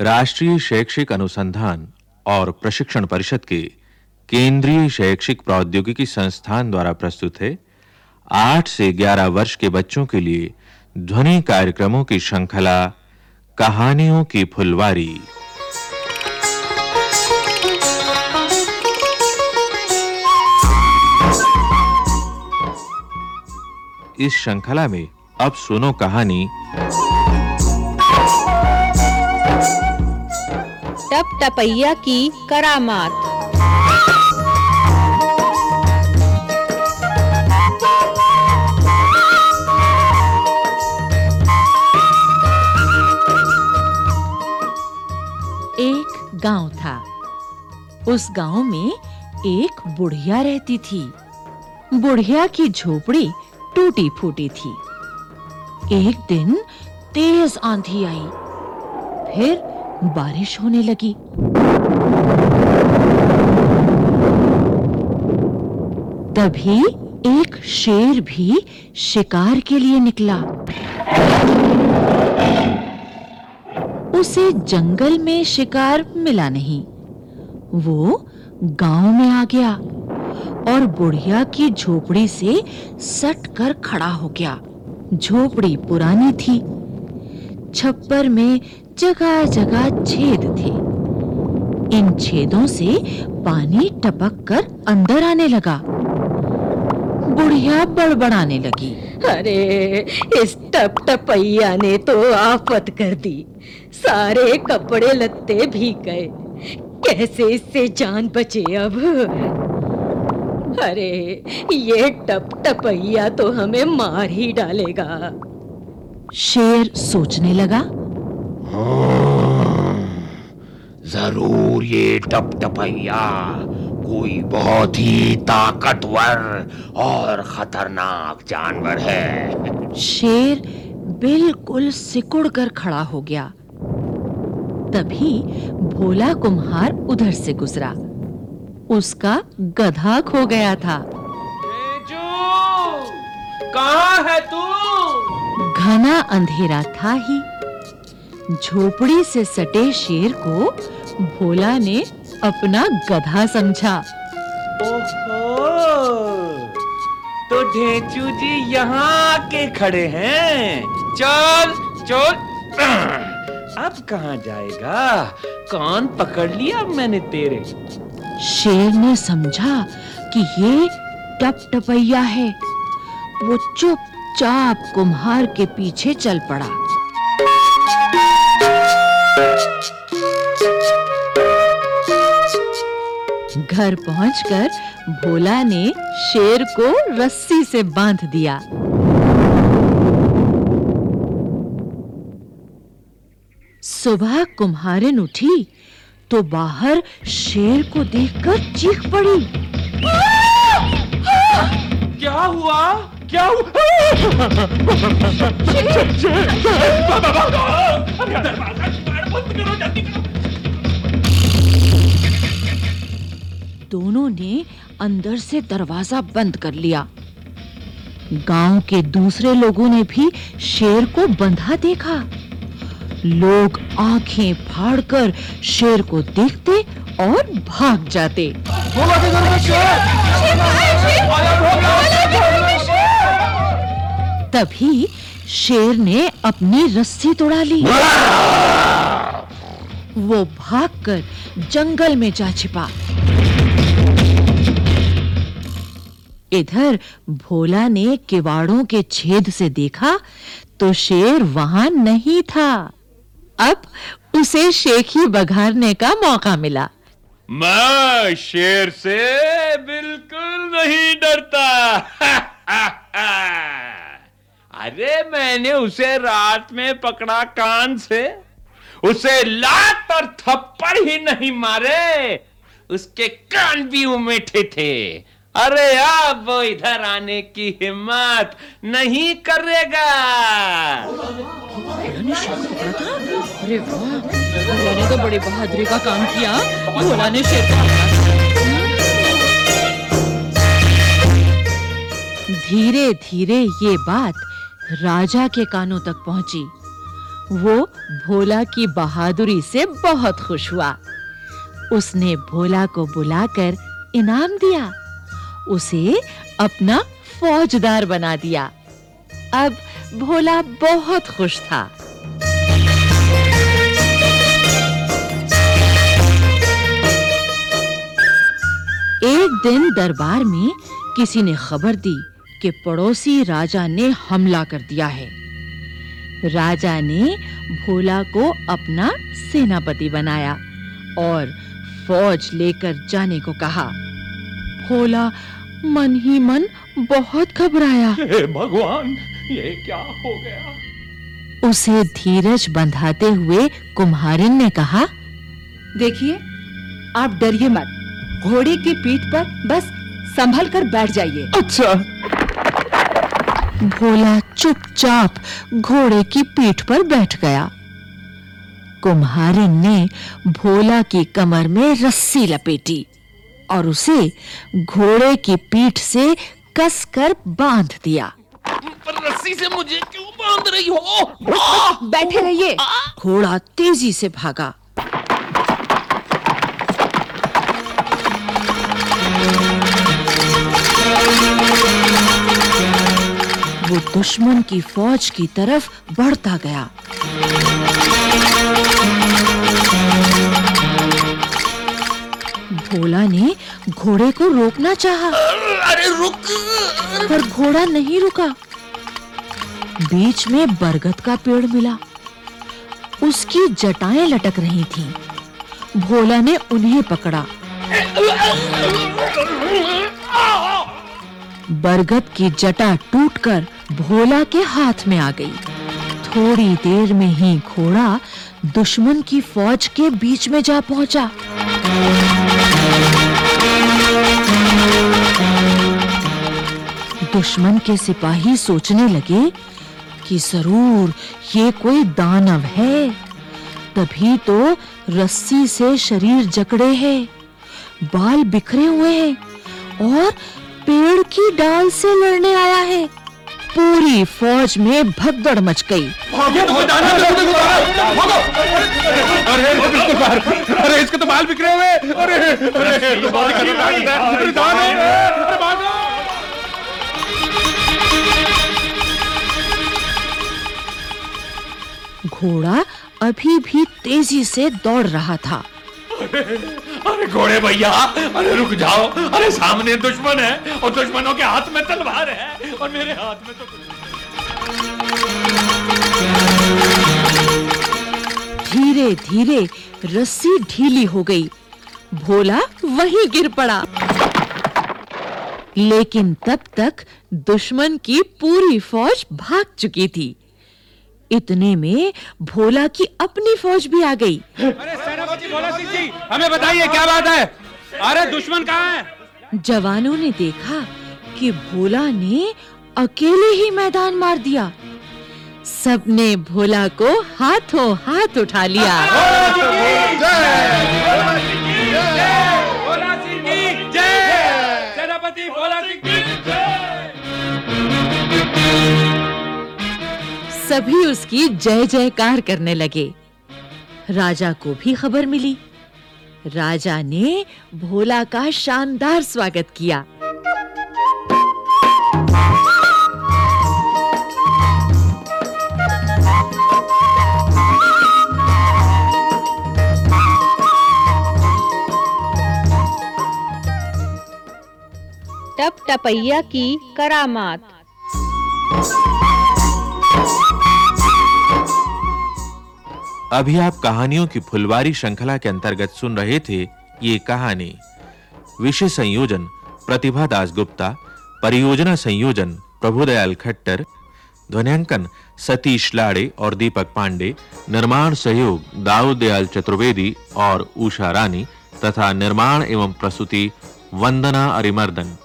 राष्ट्रीय शैक्षिक अनुसंधान और प्रशिक्षण परिषद के केंद्रीय शैक्षिक प्रौद्योगिकी संस्थान द्वारा प्रस्तुत है। 8 से 11 वर्ष के बच्चों के लिए ध्वनि कार्यक्रमों की श्रृंखला, कहानियों की फुलवारी। इस श्रृंखला में अब सुनो कहानी। टप टपैया की करामात। एक गाँव था। उस गाँव में एक बुढ़िया रहती थी। बुढ़िया की झोपड़ी टूटी फूटी थी। एक दिन तेज आंधी आई। फिर बारिश होने लगी। तभी एक शेर भी शिकार के लिए निकला। उसे जंगल में शिकार मिला नहीं। वो गाँव में आ गया और बुढ़िया की झोपड़ी से सट कर खड़ा हो गया। झोपड़ी पुरानी थी। छप्पर में जगह-जगह छेद थे। इन छेदों से पानी टपक कर अंदर आने लगा। बुढ़िया बड़बड़ाने लगी। अरे इस टप टपैया ने तो आफत कर दी। सारे कपड़े लत्ते भीग गए। कैसे इससे जान बचे अब? अरे ये टप टपैया तो हमें मार ही डालेगा। शेर सोचने लगा। ज़रूर ये टप टपैया कोई बहुत ही ताकतवर और खतरनाक जानवर है। शेर बिल्कुल सिकुड़ कर खड़ा हो गया। तभी भोला कुम्हार उधर से गुजरा। उसका गधा खो गया था। कहाँ है तू? घना अंधेरा था ही। झोपड़ी से सटे शेर को भोला ने अपना गधा समझा। ओहो तो ढेंचू जी यहाँ आके खड़े हैं। चल चल। अब कहाँ जाएगा? कान पकड़ लिया मैंने तेरे। शेर ने समझा कि ये टप टपैया है। वो चुपचाप कुम्हार के पीछे चल पड़ा। घर पहुंचकर भोला ने शेर को रस्सी से बाँध दिया। सुबह कुम्हारिन उठी तो बाहर शेर को देखकर चीख पड़ी। क्या हुआ? क्या हुआ? दोनों ने अंदर से दरवाज़ा बंद कर लिया। गाँव के दूसरे लोगों ने भी शेर को बंधा देखा। लोग आँखें फाड़कर शेर को देखते और भाग जाते। तभी शेर ने अपनी रस्सी तोड़ा ली। वो भागकर जंगल में जा छिपा। इधर भोला ने किवाड़ों के छेद से देखा तो शेर वहाँ नहीं था। अब उसे शेखी बघारने का मौका मिला। मैं शेर से बिल्कुल नहीं डरता। अरे मैंने उसे रात में पकड़ा कान से। उसे लात और थप्पड़ ही नहीं मारे। उसके कान भी उमेठे थे। अरे अब इधर आने की हिम्मत नहीं करेगा। अरे वाह तो बड़ी बहादुरी का काम किया भोला ने शेर धीरे धीरे ये बात राजा के कानों तक पहुँची। वो भोला की बहादुरी से बहुत खुश हुआ। उसने भोला को बुलाकर इनाम दिया। उसे अपना फौजदार बना दिया। अब भोला बहुत खुश था। एक दिन दरबार में किसी ने खबर दी कि पड़ोसी राजा ने हमला कर दिया है। राजा ने भोला को अपना सेनापति बनाया और फौज लेकर जाने को कहा। भोला मन ही मन बहुत घबराया। हे भगवान ये क्या हो गया? उसे धीरज बंधाते हुए कुम्हारिन ने कहा देखिए आप डरिए मत। घोड़े की पीठ पर बस संभल कर बैठ जाइए। अच्छा। भोला चुपचाप घोड़े की पीठ पर बैठ गया। कुम्हारिन ने भोला की कमर में रस्सी लपेटी। और उसे घोड़े की पीठ से कसकर बाँध दिया। पर रस्सी से मुझे क्यों बाँध रही हो? बैठे रहिए। घोड़ा तेज़ी से भागा। वो दुश्मन की फौज की तरफ़ बढ़ता गया। भोला ने घोड़े को रोकना चाहा। अरे रुक। पर घोड़ा नहीं रुका। बीच में बरगद का पेड़ मिला। उसकी जटाएँ लटक रही थीं। भोला ने उन्हें पकड़ा। बरगद की जटा टूटकर भोला के हाथ में आ गई। थोड़ी देर में ही घोड़ा दुश्मन की फौज के बीच में जा पहुँचा। दुश्मन के सिपाही सोचने लगे कि ज़रूर ये कोई दानव है। तभी तो रस्सी से शरीर जकड़े है बाल बिखरे हुए हैं और पेड़ की डाल से लड़ने आया है। पूरी फौज में भगदड़ मच गई। अरे इसके तो बाल बिखरे हुए अरे अरे घोड़ा अभी भी तेज़ी से दौड़ रहा था। अरे घोड़े भैया अरे रुक जाओ। अरे सामने दुश्मन है और दुश्मनों के हाथ में तलवार है और मेरे हाथ में तो धीरे धीरे रस्सी ढीली हो गई। भोला वहीं गिर पड़ा। लेकिन तब तक दुश्मन की पूरी फौज भाग चुकी थी। इतने में भोला की अपनी फौज भी आ गई। अरे सेनापति भोला सिंह जी हमें बताइए क्या बात है? अरे दुश्मन कहाँ है? जवानों ने देखा कि भोला ने अकेले ही मैदान मार दिया। सबने भोला को हाथों हाथ उठा लिया। सभी उसकी जय जयकार करने लगे। राजा को भी खबर मिली। राजा ने भोला का शानदार स्वागत किया। टप टपैया की करामात। अभी आप कहानियों की फुलवारी श्रृंखला के अंतर्गत सुन रहे थे ये कहानी। विषय संयोजन, प्रतिभा दास गुप्ता परियोजना संयोजन, प्रभुदयाल खट्टर, ध्वनियांकन सतीश लाड़े और दीपक पांडे, निर्माण सहयोग दाऊद दयाल चतुर्वेदी और उषा रानी, तथा निर्माण एवं प्रस्तुति वंदना अरिमर्दन।